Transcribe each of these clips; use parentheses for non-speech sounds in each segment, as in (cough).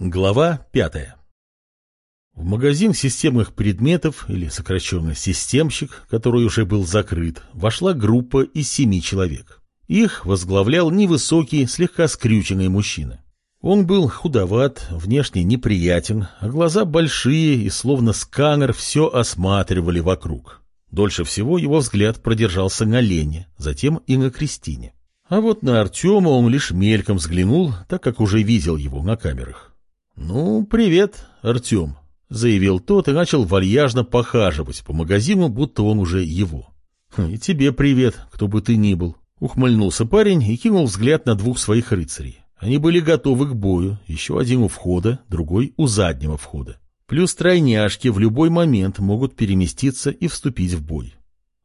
Глава пятая. В магазин системных предметов, или сокращенно «системщик», который уже был закрыт, вошла группа из семи человек. Их возглавлял невысокий, слегка скрюченный мужчина. Он был худоват, внешне неприятен, а глаза большие и словно сканер все осматривали вокруг. Дольше всего его взгляд продержался на Лене, затем и на Кристине. А вот на Артема он лишь мельком взглянул, так как уже видел его на камерах. «Ну, привет, Артем», — заявил тот и начал вальяжно похаживать по магазину, будто он уже его. «И тебе привет, кто бы ты ни был», — ухмыльнулся парень и кинул взгляд на двух своих рыцарей. Они были готовы к бою, еще один у входа, другой у заднего входа. Плюс тройняшки в любой момент могут переместиться и вступить в бой.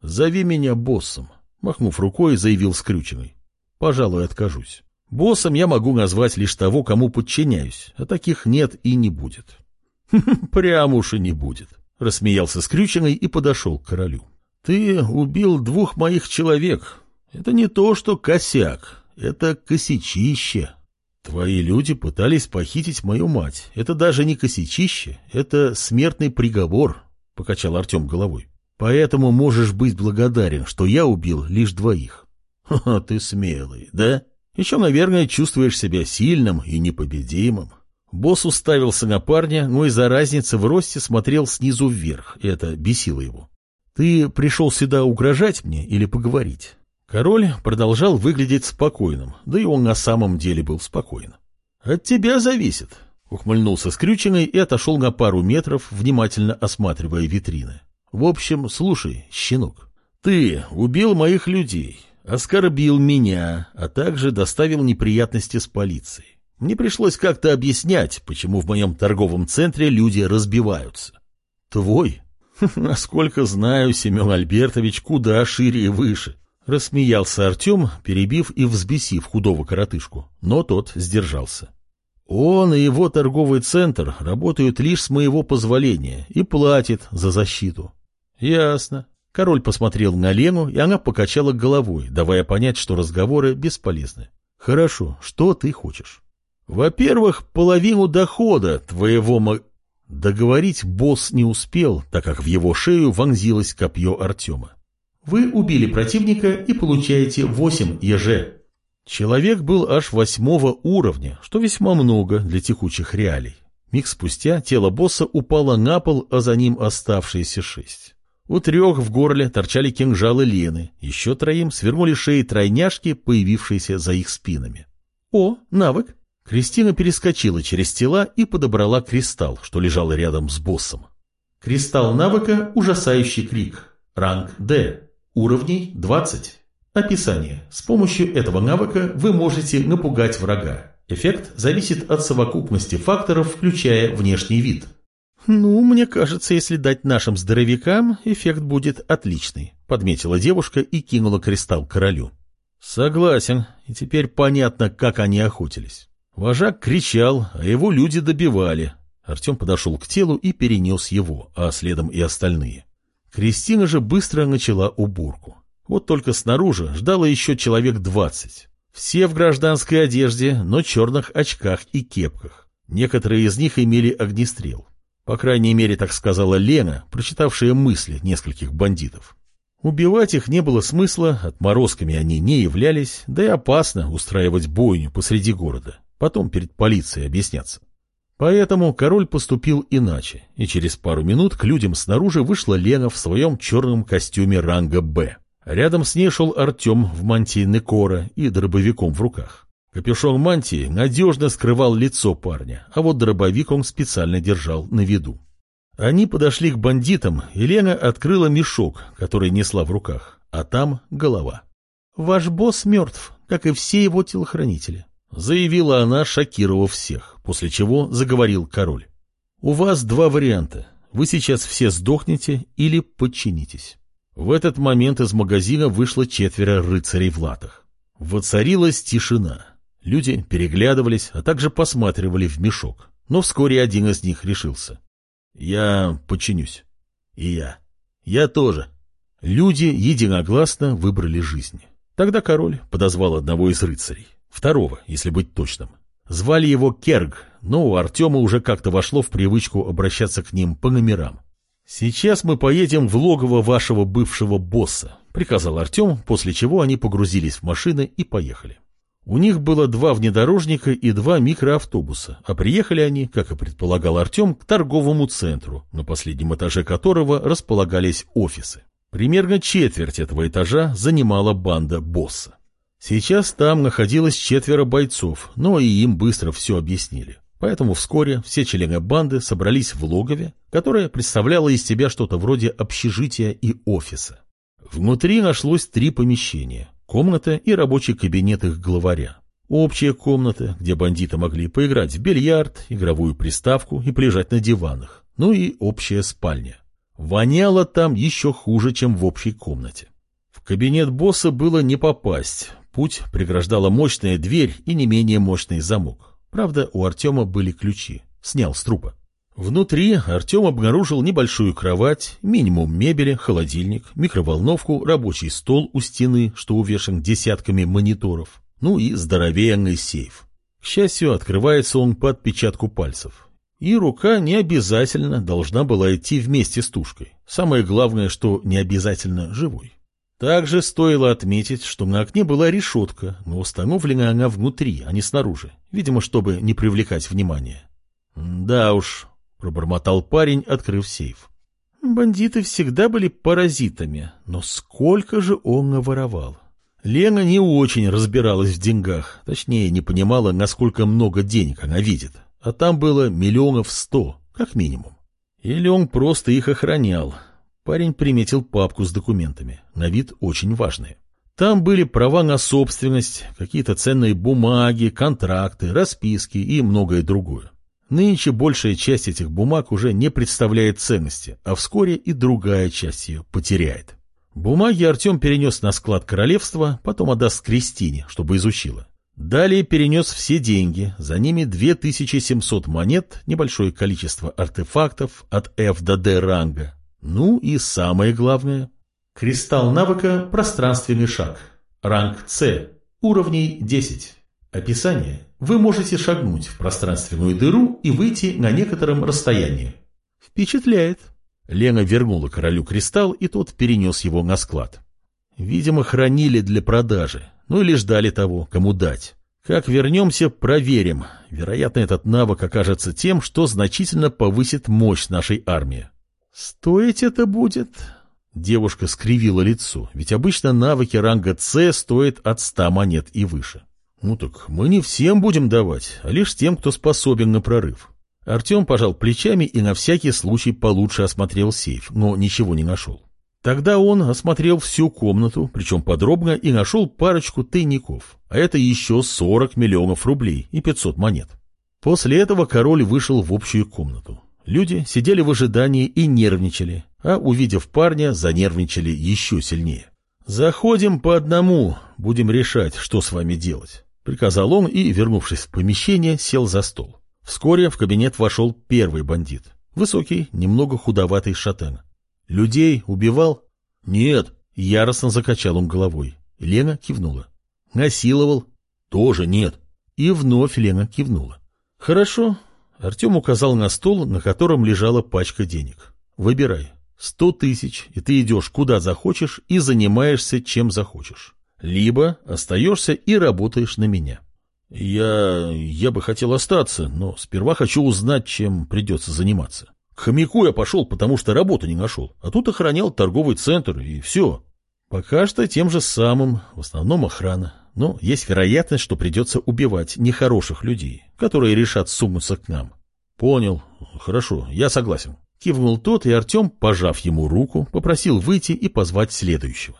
«Зови меня боссом», — махнув рукой, заявил скрюченный. «Пожалуй, откажусь». Боссом я могу назвать лишь того, кому подчиняюсь, а таких нет и не будет. Прям уж и не будет, рассмеялся скрюченный и подошел к королю. Ты убил двух моих человек. Это не то, что косяк, это косячище. Твои люди пытались похитить мою мать. Это даже не косячище, это смертный приговор, покачал Артем головой. Поэтому можешь быть благодарен, что я убил лишь двоих. Ха-ха, ты смелый, да? Еще, наверное, чувствуешь себя сильным и непобедимым. Босс уставился на парня, но из-за разницы в росте смотрел снизу вверх, и это бесило его. «Ты пришел сюда угрожать мне или поговорить?» Король продолжал выглядеть спокойным, да и он на самом деле был спокоен. «От тебя зависит», — ухмыльнулся скрюченный и отошел на пару метров, внимательно осматривая витрины. «В общем, слушай, щенок, ты убил моих людей, оскорбил меня, а также доставил неприятности с полицией. Мне пришлось как-то объяснять, почему в моем торговом центре люди разбиваются. Твой? (laughs) Насколько знаю, Семен Альбертович куда шире и выше. Рассмеялся Артем, перебив и взбесив худого коротышку, но тот сдержался. Он и его торговый центр работают лишь с моего позволения и платят за защиту. Ясно. Король посмотрел на Лену, и она покачала головой, давая понять, что разговоры бесполезны. «Хорошо, что ты хочешь?» «Во-первых, половину дохода твоего мо...» Договорить босс не успел, так как в его шею вонзилось копье Артема. «Вы убили противника и получаете 8 ЕЖ». Человек был аж восьмого уровня, что весьма много для текучих реалий. Миг спустя тело босса упало на пол, а за ним оставшиеся шесть. У трех в горле торчали кинжалы Лены, еще троим свернули шеи тройняшки, появившиеся за их спинами. «О, навык!» Кристина перескочила через тела и подобрала кристалл, что лежал рядом с боссом. Кристалл навыка «Ужасающий крик». Ранг D. Уровней 20. Описание. С помощью этого навыка вы можете напугать врага. Эффект зависит от совокупности факторов, включая внешний вид. «Ну, мне кажется, если дать нашим здоровякам, эффект будет отличный», — подметила девушка и кинула кристалл королю. «Согласен, и теперь понятно, как они охотились. Вожак кричал, а его люди добивали». Артем подошел к телу и перенес его, а следом и остальные. Кристина же быстро начала уборку. Вот только снаружи ждало еще человек двадцать. Все в гражданской одежде, но черных очках и кепках. Некоторые из них имели огнестрел. По крайней мере, так сказала Лена, прочитавшая мысли нескольких бандитов. Убивать их не было смысла, отморозками они не являлись, да и опасно устраивать бойню посреди города, потом перед полицией объясняться. Поэтому король поступил иначе, и через пару минут к людям снаружи вышла Лена в своем черном костюме ранга «Б». Рядом с ней шел Артем в мантии Некора и дробовиком в руках. Капюшон мантии надежно скрывал лицо парня, а вот дробовик он специально держал на виду. Они подошли к бандитам, и Лена открыла мешок, который несла в руках, а там голова. «Ваш босс мертв, как и все его телохранители», — заявила она, шокировав всех, после чего заговорил король. «У вас два варианта. Вы сейчас все сдохнете или подчинитесь». В этот момент из магазина вышло четверо рыцарей в латах. Воцарилась тишина. Люди переглядывались, а также посматривали в мешок. Но вскоре один из них решился. «Я подчинюсь». «И я». «Я тоже». Люди единогласно выбрали жизнь. Тогда король подозвал одного из рыцарей. Второго, если быть точным. Звали его Керг, но у Артема уже как-то вошло в привычку обращаться к ним по номерам. «Сейчас мы поедем в логово вашего бывшего босса», — приказал Артем, после чего они погрузились в машины и поехали. У них было два внедорожника и два микроавтобуса, а приехали они, как и предполагал Артем, к торговому центру, на последнем этаже которого располагались офисы. Примерно четверть этого этажа занимала банда босса. Сейчас там находилось четверо бойцов, но и им быстро все объяснили. Поэтому вскоре все члены банды собрались в логове, которое представляло из себя что-то вроде общежития и офиса. Внутри нашлось три помещения. Комната и рабочий кабинет их главаря. Общая комната, где бандиты могли поиграть в бильярд, игровую приставку и полежать на диванах. Ну и общая спальня. Воняло там еще хуже, чем в общей комнате. В кабинет босса было не попасть. Путь преграждала мощная дверь и не менее мощный замок. Правда, у Артема были ключи. Снял с трупа. Внутри Артем обнаружил небольшую кровать, минимум мебели, холодильник, микроволновку, рабочий стол у стены, что увешан десятками мониторов, ну и здоровенный сейф. К счастью, открывается он по отпечатку пальцев. И рука не обязательно должна была идти вместе с тушкой. Самое главное, что не обязательно живой. Также стоило отметить, что на окне была решетка, но установлена она внутри, а не снаружи, видимо, чтобы не привлекать внимания. Да уж, пробормотал парень, открыв сейф. Бандиты всегда были паразитами, но сколько же он наворовал? Лена не очень разбиралась в деньгах, точнее, не понимала, насколько много денег она видит. А там было миллионов сто, как минимум. Или он просто их охранял. Парень приметил папку с документами, на вид очень важные. Там были права на собственность, какие-то ценные бумаги, контракты, расписки и многое другое. Нынче большая часть этих бумаг уже не представляет ценности, а вскоре и другая часть ее потеряет. Бумаги Артем перенес на склад королевства, потом отдаст Кристине, чтобы изучила. Далее перенес все деньги, за ними 2700 монет, небольшое количество артефактов от F до D ранга. Ну и самое главное. Кристалл навыка «Пространственный шаг». Ранг С. Уровней 10. Описание. Вы можете шагнуть в пространственную дыру и выйти на некотором расстоянии. Впечатляет. Лена вернула королю кристалл, и тот перенес его на склад. Видимо, хранили для продажи, ну или ждали того, кому дать. Как вернемся, проверим. Вероятно, этот навык окажется тем, что значительно повысит мощь нашей армии. Стоить это будет? Девушка скривила лицо, ведь обычно навыки ранга С стоят от 100 монет и выше. Ну так мы не всем будем давать, а лишь тем, кто способен на прорыв. Артем пожал плечами и на всякий случай получше осмотрел сейф, но ничего не нашел. Тогда он осмотрел всю комнату, причем подробно, и нашел парочку тайников, а это еще 40 миллионов рублей и 500 монет. После этого король вышел в общую комнату. Люди сидели в ожидании и нервничали, а, увидев парня, занервничали еще сильнее. «Заходим по одному, будем решать, что с вами делать». Приказал он и, вернувшись в помещение, сел за стол. Вскоре в кабинет вошел первый бандит. Высокий, немного худоватый шатен. Людей убивал? Нет. Яростно закачал он головой. Лена кивнула. Насиловал? Тоже нет. И вновь Лена кивнула. Хорошо. Артем указал на стол, на котором лежала пачка денег. Выбирай. Сто тысяч, и ты идешь куда захочешь и занимаешься чем захочешь либо остаешься и работаешь на меня. Я... я бы хотел остаться, но сперва хочу узнать, чем придется заниматься. К хомяку я пошел, потому что работу не нашел, а тут охранял торговый центр, и все. Пока что тем же самым, в основном охрана. Но есть вероятность, что придется убивать нехороших людей, которые решат сунуться к нам. Понял. Хорошо, я согласен. Кивнул тот, и Артем, пожав ему руку, попросил выйти и позвать следующего.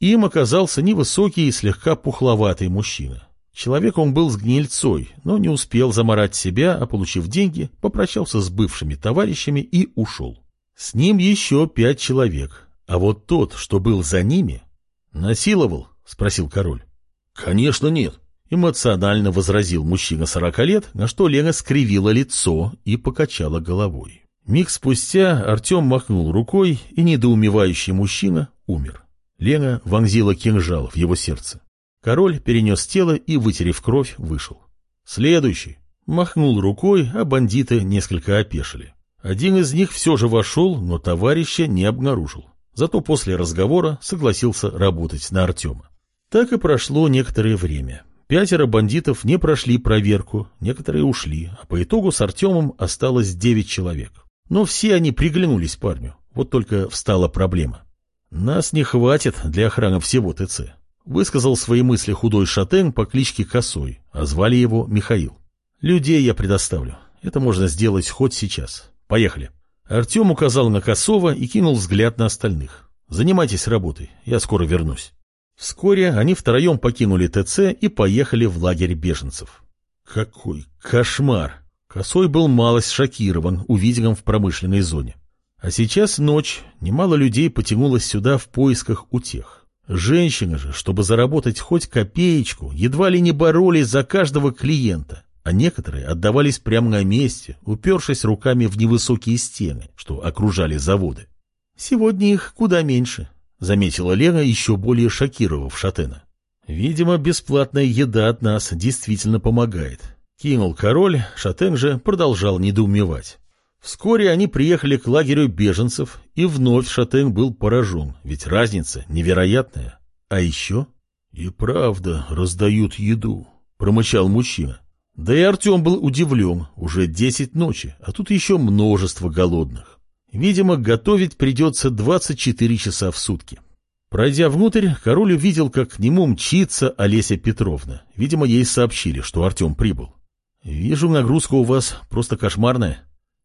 Им оказался невысокий и слегка пухловатый мужчина. Человек он был с гнильцой, но не успел заморать себя, а получив деньги, попрощался с бывшими товарищами и ушел. С ним еще пять человек, а вот тот, что был за ними... «Насиловал?» — спросил король. «Конечно нет», — эмоционально возразил мужчина сорока лет, на что Лена скривила лицо и покачала головой. Миг спустя Артем махнул рукой, и недоумевающий мужчина умер. Лена вонзила кинжал в его сердце. Король перенес тело и, вытерев кровь, вышел. Следующий. Махнул рукой, а бандиты несколько опешили. Один из них все же вошел, но товарища не обнаружил. Зато после разговора согласился работать на Артема. Так и прошло некоторое время. Пятеро бандитов не прошли проверку, некоторые ушли, а по итогу с Артемом осталось девять человек. Но все они приглянулись парню, вот только встала проблема. «Нас не хватит для охраны всего ТЦ», — высказал свои мысли худой шатен по кличке Косой, а звали его Михаил. «Людей я предоставлю. Это можно сделать хоть сейчас. Поехали». Артем указал на Косова и кинул взгляд на остальных. «Занимайтесь работой, я скоро вернусь». Вскоре они втроем покинули ТЦ и поехали в лагерь беженцев. Какой кошмар! Косой был малость шокирован увиденным в промышленной зоне. А сейчас ночь, немало людей потянулось сюда в поисках утех. Женщины же, чтобы заработать хоть копеечку, едва ли не боролись за каждого клиента, а некоторые отдавались прямо на месте, упершись руками в невысокие стены, что окружали заводы. Сегодня их куда меньше, — заметила Лена, еще более шокировав Шатена. «Видимо, бесплатная еда от нас действительно помогает». Кинул король, Шатен же продолжал недоумевать. Вскоре они приехали к лагерю беженцев, и вновь Шатен был поражен, ведь разница невероятная. А еще... «И правда раздают еду», — промычал мужчина. Да и Артем был удивлен, уже десять ночи, а тут еще множество голодных. Видимо, готовить придется 24 часа в сутки. Пройдя внутрь, король увидел, как к нему мчится Олеся Петровна. Видимо, ей сообщили, что Артем прибыл. «Вижу, нагрузка у вас просто кошмарная».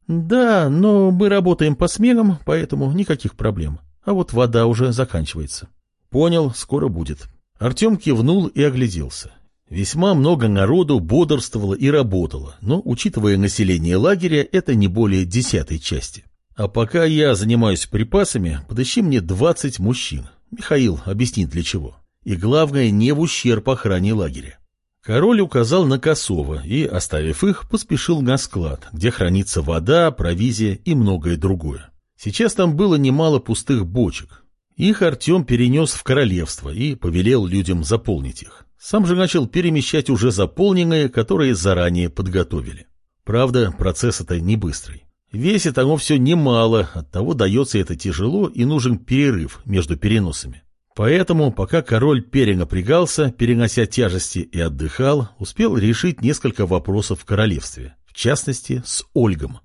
«Да, но мы работаем по сменам, поэтому никаких проблем. А вот вода уже заканчивается». «Понял, скоро будет». Артем кивнул и огляделся. Весьма много народу бодрствовало и работало, но, учитывая население лагеря, это не более десятой части. А пока я занимаюсь припасами, подыщи мне 20 мужчин. Михаил объяснит для чего. И главное, не в ущерб охране лагеря. Король указал на Косова и, оставив их, поспешил на склад, где хранится вода, провизия и многое другое. Сейчас там было немало пустых бочек. Их Артем перенес в королевство и повелел людям заполнить их. Сам же начал перемещать уже заполненные, которые заранее подготовили. Правда, процесс это не быстрый. Весит оно все немало, оттого дается это тяжело и нужен перерыв между переносами. Поэтому, пока король перенапрягался, перенося тяжести и отдыхал, успел решить несколько вопросов в королевстве, в частности, с Ольгом.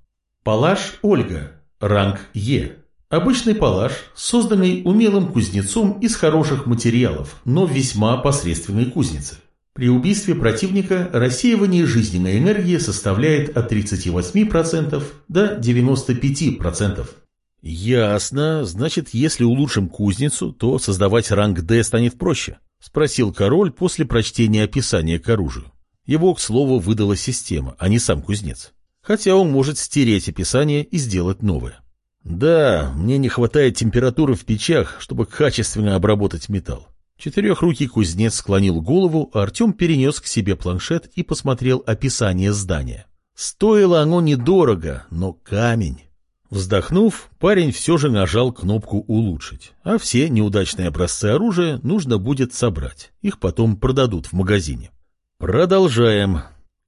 Палаш Ольга, ранг Е. Обычный палаш, созданный умелым кузнецом из хороших материалов, но весьма посредственной кузницы. При убийстве противника рассеивание жизненной энергии составляет от 38% до 95%. Ясно. Значит, если улучшим кузницу, то создавать ранг D станет проще? Спросил король после прочтения описания к оружию. Его, к слову, выдала система, а не сам кузнец. Хотя он может стереть описание и сделать новое. Да, мне не хватает температуры в печах, чтобы качественно обработать металл. Четырехрукий кузнец склонил голову, а Артем перенес к себе планшет и посмотрел описание здания. Стоило оно недорого, но камень. Вздохнув, парень все же нажал кнопку «Улучшить», а все неудачные образцы оружия нужно будет собрать. Их потом продадут в магазине. Продолжаем.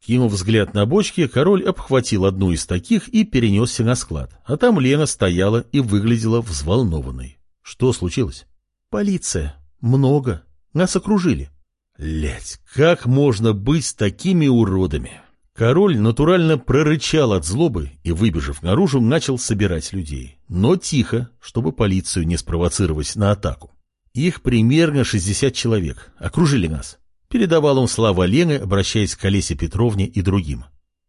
Кинув взгляд на бочки, король обхватил одну из таких и перенесся на склад. А там Лена стояла и выглядела взволнованной. Что случилось? «Полиция», много. Нас окружили. Лять, как можно быть с такими уродами? Король натурально прорычал от злобы и, выбежав наружу, начал собирать людей. Но тихо, чтобы полицию не спровоцировать на атаку. Их примерно 60 человек. Окружили нас. Передавал он слова Лены, обращаясь к Олесе Петровне и другим.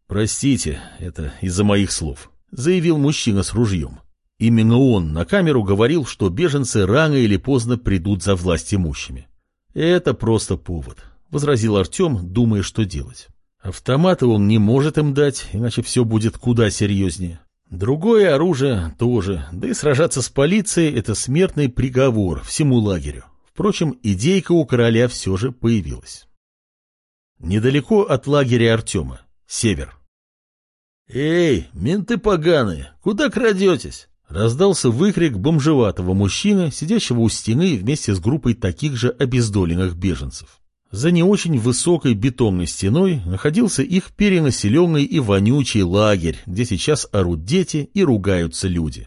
«Простите, это из-за моих слов», — заявил мужчина с ружьем. Именно он на камеру говорил, что беженцы рано или поздно придут за власть имущими. «Это просто повод», — возразил Артем, думая, что делать. Автоматы он не может им дать, иначе все будет куда серьезнее. Другое оружие тоже, да и сражаться с полицией – это смертный приговор всему лагерю. Впрочем, идейка у короля все же появилась. Недалеко от лагеря Артема, север. «Эй, менты поганые, куда крадетесь?» Раздался выкрик бомжеватого мужчины, сидящего у стены вместе с группой таких же обездоленных беженцев. За не очень высокой бетонной стеной находился их перенаселенный и вонючий лагерь, где сейчас орут дети и ругаются люди.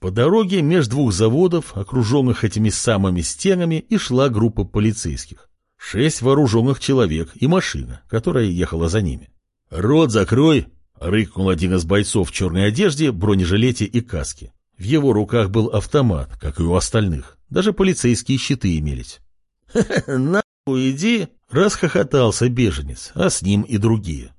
По дороге между двух заводов, окруженных этими самыми стенами, и шла группа полицейских. Шесть вооруженных человек и машина, которая ехала за ними. «Рот закрой!» — рыкнул один из бойцов в черной одежде, бронежилете и каске. В его руках был автомат, как и у остальных. Даже полицейские щиты имелись. (laughs) «Нахуй иди!» — расхохотался беженец, а с ним и другие.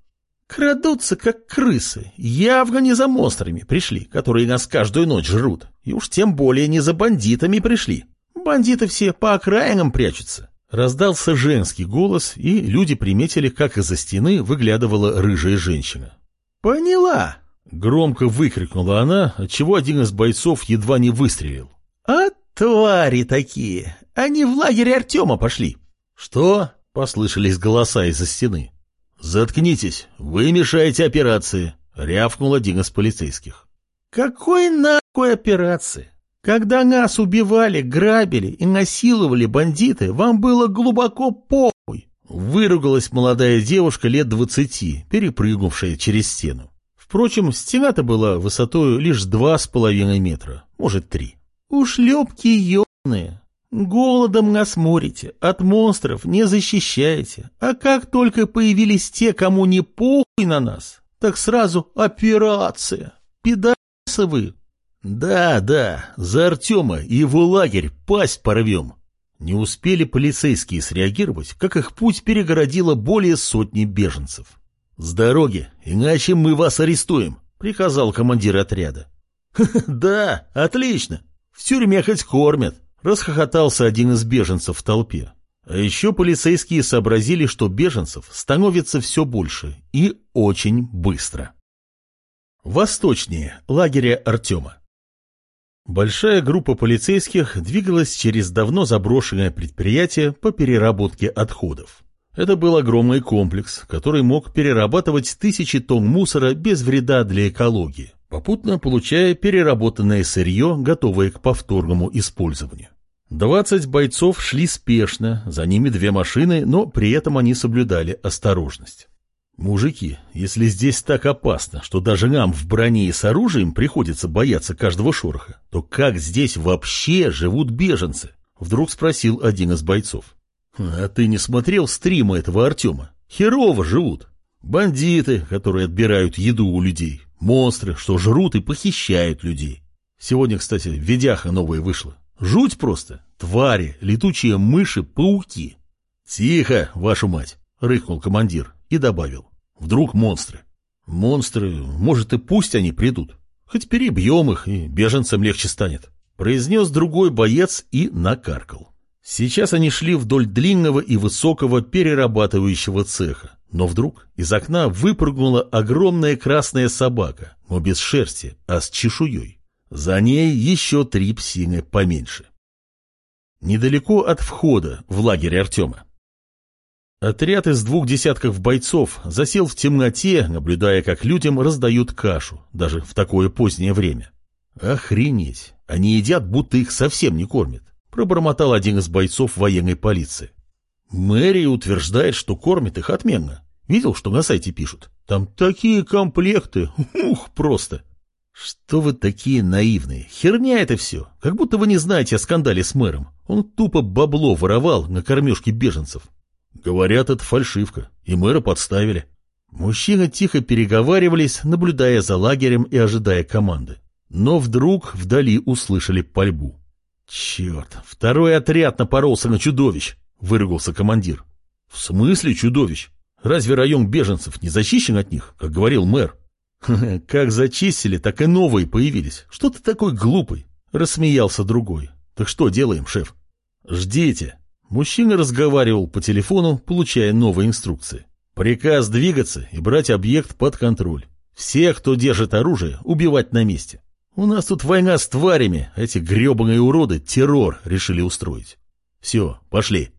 «Крадутся, как крысы. Явно не за монстрами пришли, которые нас каждую ночь жрут. И уж тем более не за бандитами пришли. Бандиты все по окраинам прячутся». Раздался женский голос, и люди приметили, как из-за стены выглядывала рыжая женщина. «Поняла!» — громко выкрикнула она, отчего один из бойцов едва не выстрелил. «А твари такие! Они в лагерь Артема пошли!» «Что?» — послышались голоса из-за стены. «Заткнитесь, вы мешаете операции!» — рявкнул один из полицейских. «Какой нахуй операции? Когда нас убивали, грабили и насиловали бандиты, вам было глубоко похуй!» Выругалась молодая девушка лет двадцати, перепрыгнувшая через стену. Впрочем, стена-то была высотой лишь два с половиной метра, может, три. «Ушлепки ебаные! Голодом нас морите, от монстров не защищаете, а как только появились те, кому не похуй на нас, так сразу операция! Пидасы вы!» «Да, да, за Артема и его лагерь пасть порвем!» Не успели полицейские среагировать, как их путь перегородило более сотни беженцев. «С дороги, иначе мы вас арестуем», — приказал командир отряда. (laughs) «Да, отлично. В тюрьме хоть кормят», — расхохотался один из беженцев в толпе. А еще полицейские сообразили, что беженцев становится все больше и очень быстро. Восточнее лагеря Артема. Большая группа полицейских двигалась через давно заброшенное предприятие по переработке отходов. Это был огромный комплекс, который мог перерабатывать тысячи тонн мусора без вреда для экологии, попутно получая переработанное сырье, готовое к повторному использованию. 20 бойцов шли спешно, за ними две машины, но при этом они соблюдали осторожность. «Мужики, если здесь так опасно, что даже нам в броне и с оружием приходится бояться каждого шороха, то как здесь вообще живут беженцы?» Вдруг спросил один из бойцов. А ты не смотрел стрима этого Артема? Херово живут. Бандиты, которые отбирают еду у людей. Монстры, что жрут и похищают людей. Сегодня, кстати, видяха новая вышла. Жуть просто. Твари, летучие мыши, пауки. Тихо, вашу мать, рыкнул командир и добавил. Вдруг монстры. Монстры, может и пусть они придут. Хоть перебьем их, и беженцам легче станет. Произнес другой боец и накаркал. Сейчас они шли вдоль длинного и высокого перерабатывающего цеха, но вдруг из окна выпрыгнула огромная красная собака, но без шерсти, а с чешуей. За ней еще три псины поменьше. Недалеко от входа в лагерь Артема. Отряд из двух десятков бойцов засел в темноте, наблюдая, как людям раздают кашу, даже в такое позднее время. Охренеть! Они едят, будто их совсем не кормят пробормотал один из бойцов военной полиции. Мэрия утверждает, что кормит их отменно. Видел, что на сайте пишут? Там такие комплекты, ух, просто. Что вы такие наивные? Херня это все. Как будто вы не знаете о скандале с мэром. Он тупо бабло воровал на кормежке беженцев. Говорят, это фальшивка, и мэра подставили. Мужчины тихо переговаривались, наблюдая за лагерем и ожидая команды. Но вдруг вдали услышали пальбу. «Черт, второй отряд напоролся на чудовищ!» — выругался командир. «В смысле чудовищ? Разве район беженцев не зачищен от них, как говорил мэр?» (laughs) «Как зачистили, так и новые появились. Что ты такой глупый?» — рассмеялся другой. «Так что делаем, шеф?» «Ждите». Мужчина разговаривал по телефону, получая новые инструкции. «Приказ двигаться и брать объект под контроль. Всех, кто держит оружие, убивать на месте. У нас тут война с тварями, эти гребаные уроды террор решили устроить. Все, пошли.